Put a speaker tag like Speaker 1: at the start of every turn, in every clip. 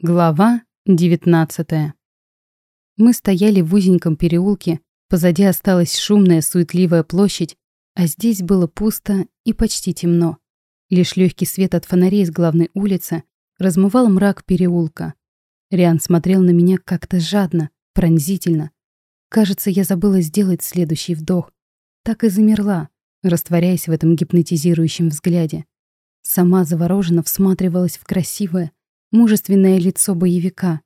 Speaker 1: Глава 19 Мы стояли в узеньком переулке, позади осталась шумная, суетливая площадь, а здесь было пусто и почти темно. Лишь легкий свет от фонарей с главной улицы размывал мрак переулка. Риан смотрел на меня как-то жадно, пронзительно. Кажется, я забыла сделать следующий вдох. Так и замерла, растворяясь в этом гипнотизирующем взгляде. Сама завороженно всматривалась в красивое, мужественное лицо боевика.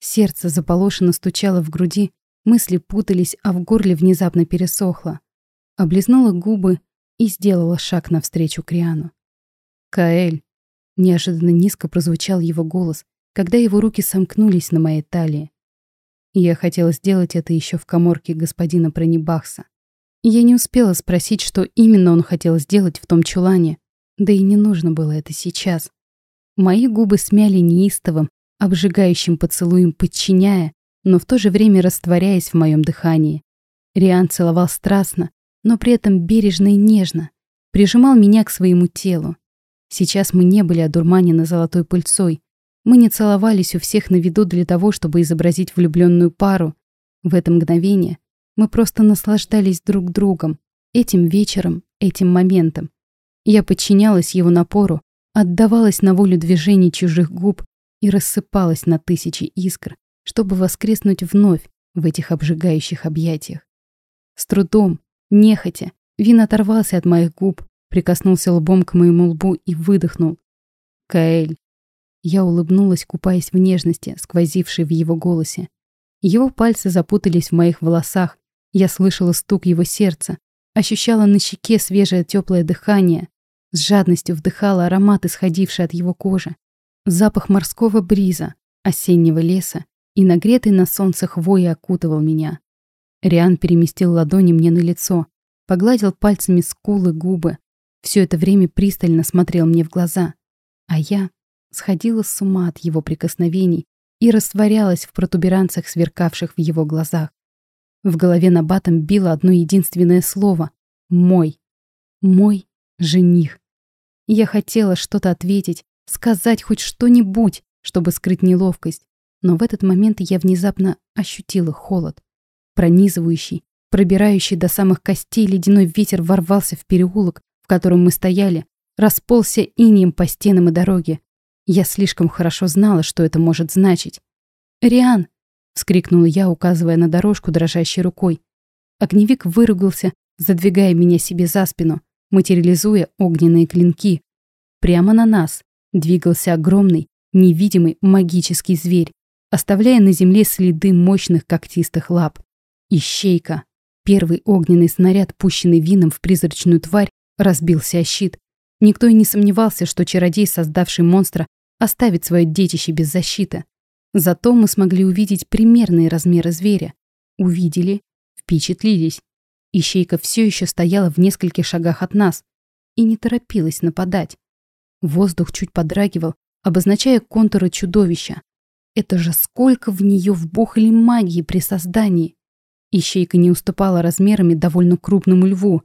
Speaker 1: Сердце заполошенно стучало в груди, мысли путались, а в горле внезапно пересохло. Облизнула губы и сделала шаг навстречу Криану. «Каэль!» Неожиданно низко прозвучал его голос, когда его руки сомкнулись на моей талии. Я хотела сделать это еще в коморке господина Пронебахса. Я не успела спросить, что именно он хотел сделать в том чулане, да и не нужно было это сейчас. Мои губы смяли неистовым, обжигающим поцелуем, подчиняя, но в то же время растворяясь в моем дыхании. Риан целовал страстно, но при этом бережно и нежно, прижимал меня к своему телу. Сейчас мы не были одурманены золотой пыльцой. Мы не целовались у всех на виду для того, чтобы изобразить влюбленную пару. В это мгновение мы просто наслаждались друг другом, этим вечером, этим моментом. Я подчинялась его напору, отдавалась на волю движений чужих губ и рассыпалась на тысячи искр, чтобы воскреснуть вновь в этих обжигающих объятиях. С трудом, нехотя, Вин оторвался от моих губ, прикоснулся лбом к моему лбу и выдохнул. «Каэль». Я улыбнулась, купаясь в нежности, сквозившей в его голосе. Его пальцы запутались в моих волосах, я слышала стук его сердца, ощущала на щеке свежее теплое дыхание, с жадностью вдыхала аромат, исходивший от его кожи. Запах морского бриза, осеннего леса и нагретый на солнце хвои окутывал меня. Риан переместил ладони мне на лицо, погладил пальцами скулы, губы. Все это время пристально смотрел мне в глаза. А я сходила с ума от его прикосновений и растворялась в протуберанцах, сверкавших в его глазах. В голове на батом било одно единственное слово — «мой». Мой жених. Я хотела что-то ответить, сказать хоть что-нибудь, чтобы скрыть неловкость, но в этот момент я внезапно ощутила холод. Пронизывающий, пробирающий до самых костей ледяной ветер ворвался в переулок, в котором мы стояли, расползся инием по стенам и дороге. Я слишком хорошо знала, что это может значить. «Риан!» — вскрикнула я, указывая на дорожку дрожащей рукой. Огневик выругался, задвигая меня себе за спину материализуя огненные клинки. Прямо на нас двигался огромный, невидимый магический зверь, оставляя на земле следы мощных когтистых лап. Ищейка. Первый огненный снаряд, пущенный вином в призрачную тварь, разбился о щит. Никто и не сомневался, что чародей, создавший монстра, оставит свое детище без защиты. Зато мы смогли увидеть примерные размеры зверя. Увидели, впечатлились. Ищейка все еще стояла в нескольких шагах от нас и не торопилась нападать. Воздух чуть подрагивал, обозначая контуры чудовища. Это же сколько в нее вбухали магии при создании. Ищейка не уступала размерами довольно крупному льву.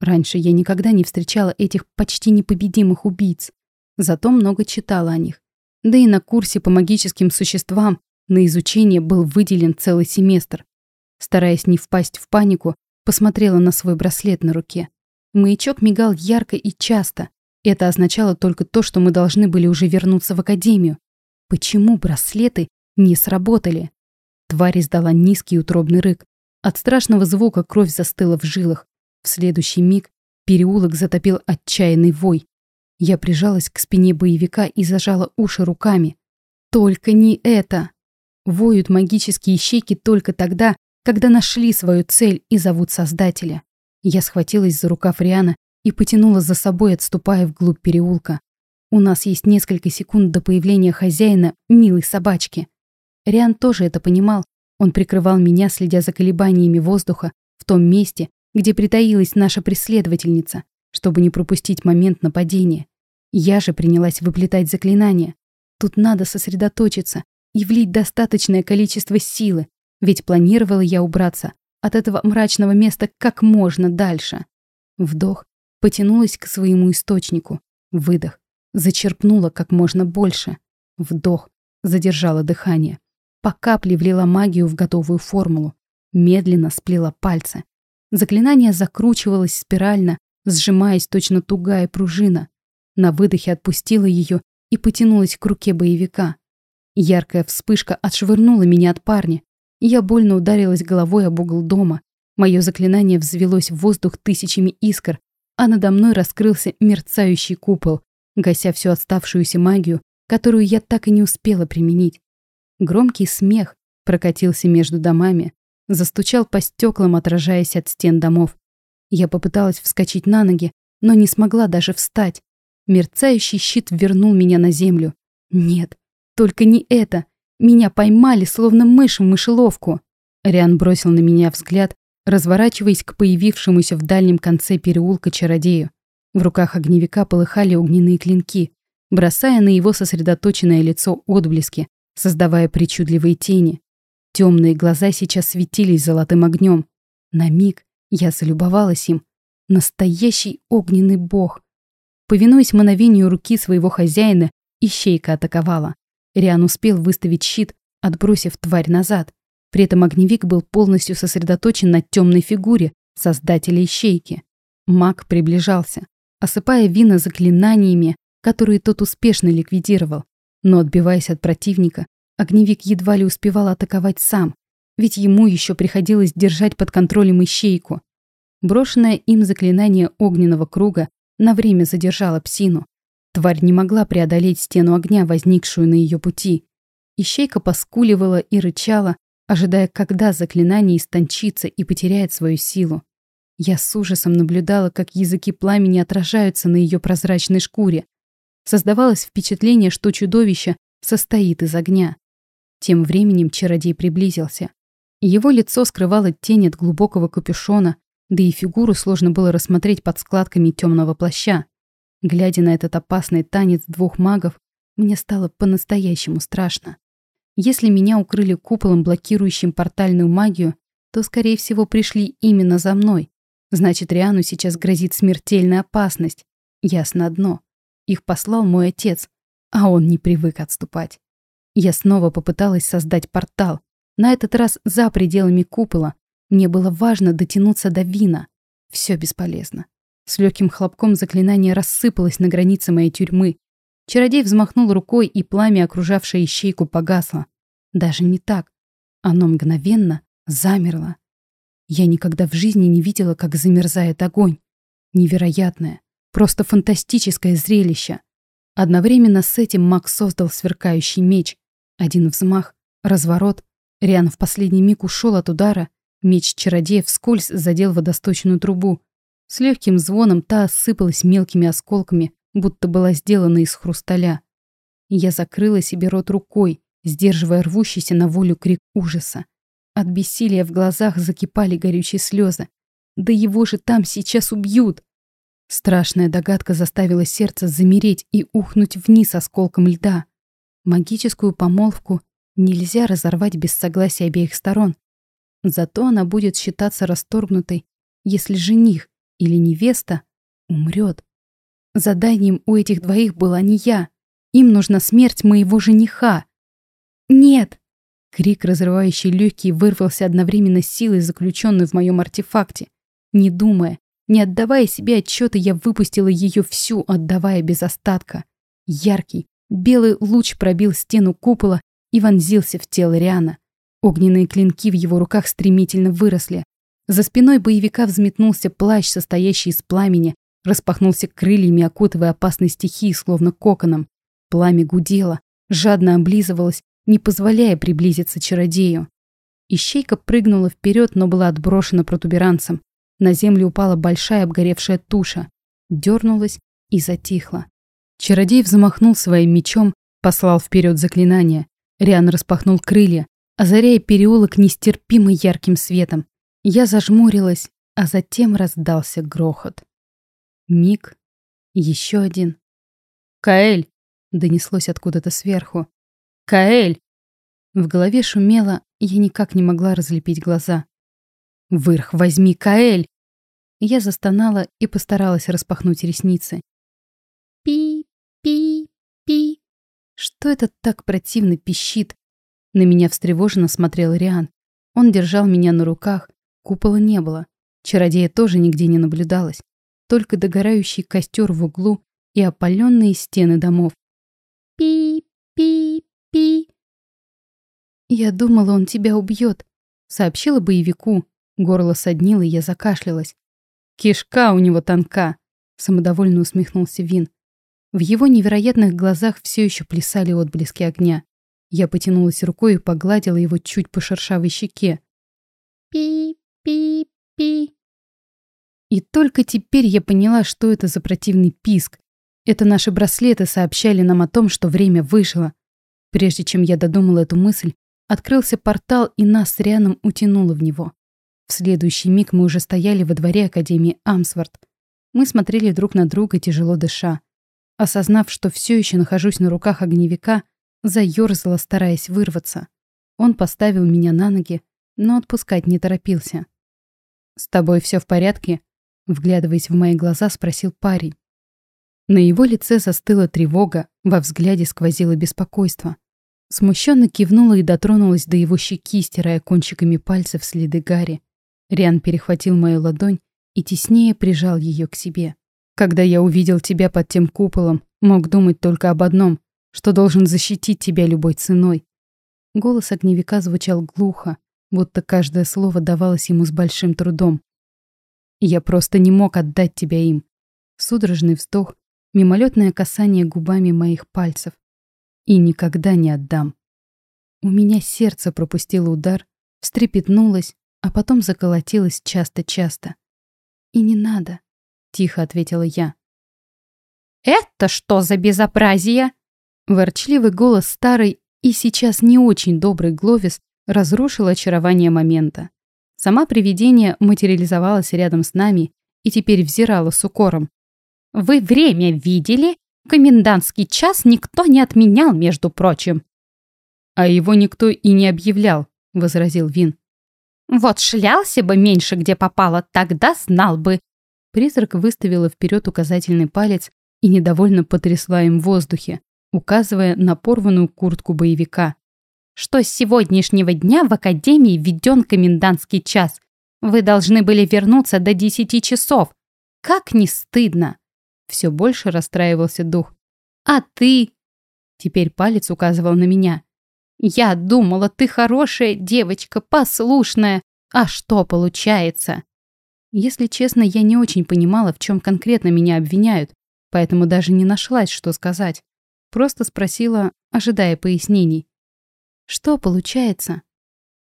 Speaker 1: Раньше я никогда не встречала этих почти непобедимых убийц. Зато много читала о них. Да и на курсе по магическим существам на изучение был выделен целый семестр. Стараясь не впасть в панику, Посмотрела на свой браслет на руке. Маячок мигал ярко и часто. Это означало только то, что мы должны были уже вернуться в академию. Почему браслеты не сработали? Тварь издала низкий утробный рык. От страшного звука кровь застыла в жилах. В следующий миг переулок затопил отчаянный вой. Я прижалась к спине боевика и зажала уши руками. Только не это! Воют магические щеки только тогда, когда нашли свою цель и зовут Создателя. Я схватилась за рукав Риана и потянула за собой, отступая вглубь переулка. У нас есть несколько секунд до появления хозяина, милой собачки. Риан тоже это понимал. Он прикрывал меня, следя за колебаниями воздуха в том месте, где притаилась наша преследовательница, чтобы не пропустить момент нападения. Я же принялась выплетать заклинания. Тут надо сосредоточиться и влить достаточное количество силы, ведь планировала я убраться от этого мрачного места как можно дальше. Вдох, потянулась к своему источнику. Выдох, зачерпнула как можно больше. Вдох, задержала дыхание. По капле влила магию в готовую формулу. Медленно сплела пальцы. Заклинание закручивалось спирально, сжимаясь точно тугая пружина. На выдохе отпустила ее и потянулась к руке боевика. Яркая вспышка отшвырнула меня от парня. Я больно ударилась головой об угол дома. Мое заклинание взвелось в воздух тысячами искр, а надо мной раскрылся мерцающий купол, гася всю оставшуюся магию, которую я так и не успела применить. Громкий смех прокатился между домами, застучал по стеклам, отражаясь от стен домов. Я попыталась вскочить на ноги, но не смогла даже встать. Мерцающий щит вернул меня на землю. Нет, только не это. Меня поймали, словно мышь в мышеловку. Риан бросил на меня взгляд, разворачиваясь к появившемуся в дальнем конце переулка чародею. В руках огневика полыхали огненные клинки, бросая на его сосредоточенное лицо отблески, создавая причудливые тени. Темные глаза сейчас светились золотым огнем. На миг я залюбовалась им. Настоящий огненный бог. Повинуясь мановению руки своего хозяина, ищейка атаковала. Риан успел выставить щит, отбросив тварь назад. При этом огневик был полностью сосредоточен на темной фигуре создателя ищейки. Маг приближался, осыпая вина заклинаниями, которые тот успешно ликвидировал. Но отбиваясь от противника, огневик едва ли успевал атаковать сам, ведь ему еще приходилось держать под контролем ищейку. Брошенное им заклинание огненного круга на время задержало псину. Тварь не могла преодолеть стену огня, возникшую на ее пути. Ищейка поскуливала и рычала, ожидая, когда заклинание истончится и потеряет свою силу. Я с ужасом наблюдала, как языки пламени отражаются на ее прозрачной шкуре. Создавалось впечатление, что чудовище состоит из огня. Тем временем чародей приблизился. Его лицо скрывало тень от глубокого капюшона, да и фигуру сложно было рассмотреть под складками темного плаща. Глядя на этот опасный танец двух магов, мне стало по-настоящему страшно. Если меня укрыли куполом, блокирующим портальную магию, то, скорее всего, пришли именно за мной. Значит, Риану сейчас грозит смертельная опасность. Ясно одно. Их послал мой отец, а он не привык отступать. Я снова попыталась создать портал, на этот раз за пределами купола. Мне было важно дотянуться до вина. Все бесполезно. С легким хлопком заклинание рассыпалось на границе моей тюрьмы. Чародей взмахнул рукой, и пламя, окружавшее ищейку, погасло. Даже не так. Оно мгновенно замерло. Я никогда в жизни не видела, как замерзает огонь. Невероятное, просто фантастическое зрелище. Одновременно с этим маг создал сверкающий меч. Один взмах, разворот. Риан в последний миг ушел от удара. Меч чародея вскользь задел водосточную трубу. С легким звоном та осыпалась мелкими осколками, будто была сделана из хрусталя. Я закрыла себе рот рукой, сдерживая рвущийся на волю крик ужаса. От бессилия в глазах закипали горючие слезы. Да его же там сейчас убьют! Страшная догадка заставила сердце замереть и ухнуть вниз осколком льда. Магическую помолвку нельзя разорвать без согласия обеих сторон. Зато она будет считаться расторгнутой, если жених или невеста умрет. Заданием у этих двоих была не я. Им нужна смерть моего жениха. «Нет!» Крик, разрывающий легкие, вырвался одновременно силой, заключенной в моем артефакте. Не думая, не отдавая себе отчета, я выпустила ее всю, отдавая без остатка. Яркий, белый луч пробил стену купола и вонзился в тело Риана. Огненные клинки в его руках стремительно выросли. За спиной боевика взметнулся плащ, состоящий из пламени, распахнулся крыльями, окутывая опасной стихией, словно коконом. Пламя гудело, жадно облизывалось, не позволяя приблизиться чародею. Ищейка прыгнула вперед, но была отброшена протуберанцем. На землю упала большая обгоревшая туша, дернулась и затихла. Чародей взмахнул своим мечом, послал вперед заклинание. Риан распахнул крылья, озаряя переулок нестерпимо ярким светом. Я зажмурилась, а затем раздался грохот. Миг, еще один. «Каэль!» — донеслось откуда-то сверху. «Каэль!» В голове шумело, я никак не могла разлепить глаза. «Вырх, возьми, Каэль!» Я застонала и постаралась распахнуть ресницы. «Пи-пи-пи!» Что это так противно пищит? На меня встревоженно смотрел Риан. Он держал меня на руках, купола не было. Чародея тоже нигде не наблюдалось. Только догорающий костер в углу и опаленные стены домов. Пи-пи-пи. «Я думала, он тебя убьет», — сообщила боевику. Горло соднило, и я закашлялась. «Кишка у него тонка», — самодовольно усмехнулся Вин. В его невероятных глазах все еще плясали отблески огня. Я потянулась рукой и погладила его чуть по шершавой щеке. «Пи-пи-пи». И только теперь я поняла, что это за противный писк. Это наши браслеты сообщали нам о том, что время вышло. Прежде чем я додумала эту мысль, открылся портал, и нас с Рианом утянуло в него. В следующий миг мы уже стояли во дворе Академии Амсворт. Мы смотрели друг на друга, тяжело дыша. Осознав, что все еще нахожусь на руках огневика, заерзала, стараясь вырваться. Он поставил меня на ноги, но отпускать не торопился. «С тобой все в порядке?» Вглядываясь в мои глаза, спросил парень. На его лице застыла тревога, во взгляде сквозило беспокойство. Смущенно кивнула и дотронулась до его щеки, стирая кончиками пальцев следы Гарри. Риан перехватил мою ладонь и теснее прижал ее к себе. «Когда я увидел тебя под тем куполом, мог думать только об одном, что должен защитить тебя любой ценой». Голос огневика звучал глухо, будто каждое слово давалось ему с большим трудом. «Я просто не мог отдать тебя им». Судорожный вздох, мимолетное касание губами моих пальцев. И никогда не отдам. У меня сердце пропустило удар, встрепетнулось, а потом заколотилось часто-часто. «И не надо», — тихо ответила я. «Это что за безобразие?» Ворчливый голос старый и сейчас не очень добрый Гловис разрушил очарование момента. Сама привидение материализовалось рядом с нами и теперь взирала с укором. «Вы время видели? Комендантский час никто не отменял, между прочим». «А его никто и не объявлял», — возразил Вин. «Вот шлялся бы меньше, где попало, тогда знал бы». Призрак выставила вперед указательный палец и недовольно потрясла им в воздухе, указывая на порванную куртку боевика. «Что с сегодняшнего дня в Академии введен комендантский час. Вы должны были вернуться до десяти часов. Как не стыдно!» Все больше расстраивался дух. «А ты?» Теперь палец указывал на меня. «Я думала, ты хорошая девочка, послушная. А что получается?» Если честно, я не очень понимала, в чем конкретно меня обвиняют, поэтому даже не нашлась, что сказать. Просто спросила, ожидая пояснений. «Что получается?»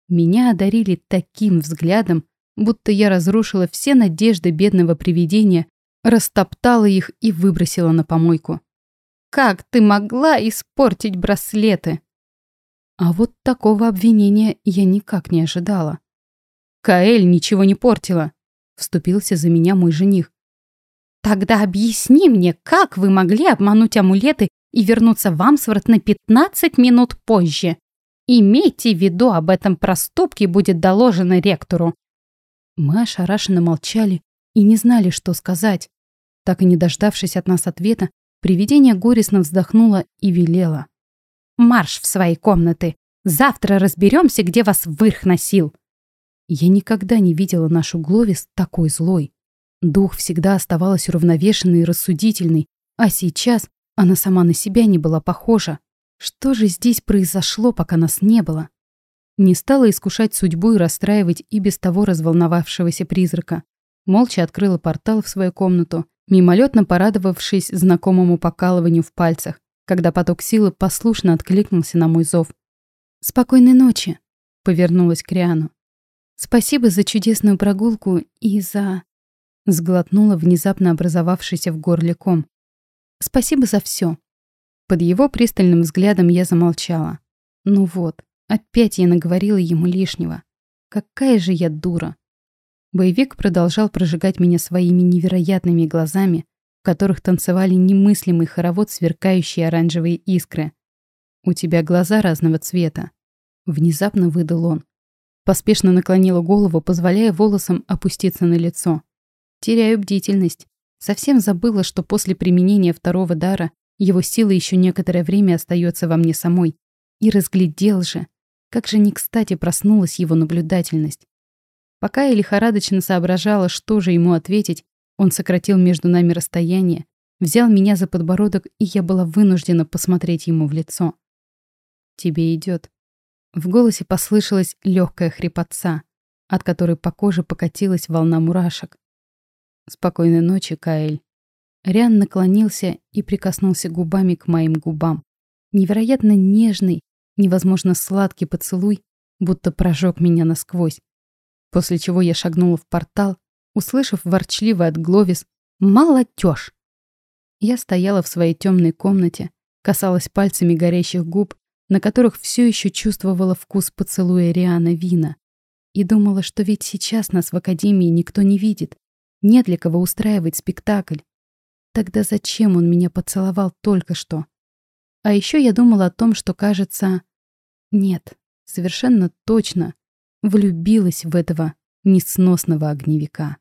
Speaker 1: Меня одарили таким взглядом, будто я разрушила все надежды бедного привидения растоптала их и выбросила на помойку. «Как ты могла испортить браслеты?» А вот такого обвинения я никак не ожидала. «Каэль ничего не портила», — вступился за меня мой жених. «Тогда объясни мне, как вы могли обмануть амулеты и вернуться в Амсворт на 15 минут позже? Имейте в виду, об этом проступке будет доложено ректору». Мы ошарашенно молчали, и не знали, что сказать. Так и не дождавшись от нас ответа, привидение горестно вздохнуло и велело. «Марш в свои комнаты! Завтра разберемся, где вас вырх носил!» Я никогда не видела нашу Гловис такой злой. Дух всегда оставалась уравновешенной и рассудительной, а сейчас она сама на себя не была похожа. Что же здесь произошло, пока нас не было? Не стала искушать судьбу и расстраивать и без того разволновавшегося призрака молча открыла портал в свою комнату, мимолетно порадовавшись знакомому покалыванию в пальцах, когда поток силы послушно откликнулся на мой зов. «Спокойной ночи», — повернулась к Риану. «Спасибо за чудесную прогулку и за...» Сглотнула внезапно образовавшийся в горле ком. «Спасибо за все. Под его пристальным взглядом я замолчала. Ну вот, опять я наговорила ему лишнего. Какая же я дура. Боевик продолжал прожигать меня своими невероятными глазами, в которых танцевали немыслимый хоровод сверкающие оранжевые искры. «У тебя глаза разного цвета», — внезапно выдал он. Поспешно наклонила голову, позволяя волосам опуститься на лицо. Теряю бдительность. Совсем забыла, что после применения второго дара Его сила еще некоторое время остается во мне самой. И разглядел же, как же не кстати проснулась его наблюдательность. Пока я лихорадочно соображала, что же ему ответить, он сократил между нами расстояние, взял меня за подбородок, и я была вынуждена посмотреть ему в лицо. «Тебе идет. В голосе послышалась легкая хрипотца, от которой по коже покатилась волна мурашек. «Спокойной ночи, Каэль». Риан наклонился и прикоснулся губами к моим губам. Невероятно нежный, невозможно сладкий поцелуй, будто прожег меня насквозь. После чего я шагнула в портал, услышав ворчливый от Гловис «Молодежь!». Я стояла в своей темной комнате, касалась пальцами горящих губ, на которых все еще чувствовала вкус поцелуя Риана Вина. И думала, что ведь сейчас нас в Академии никто не видит, нет для кого устраивать спектакль. Тогда зачем он меня поцеловал только что? А еще я думала о том, что, кажется... Нет, совершенно точно влюбилась в этого несносного огневика.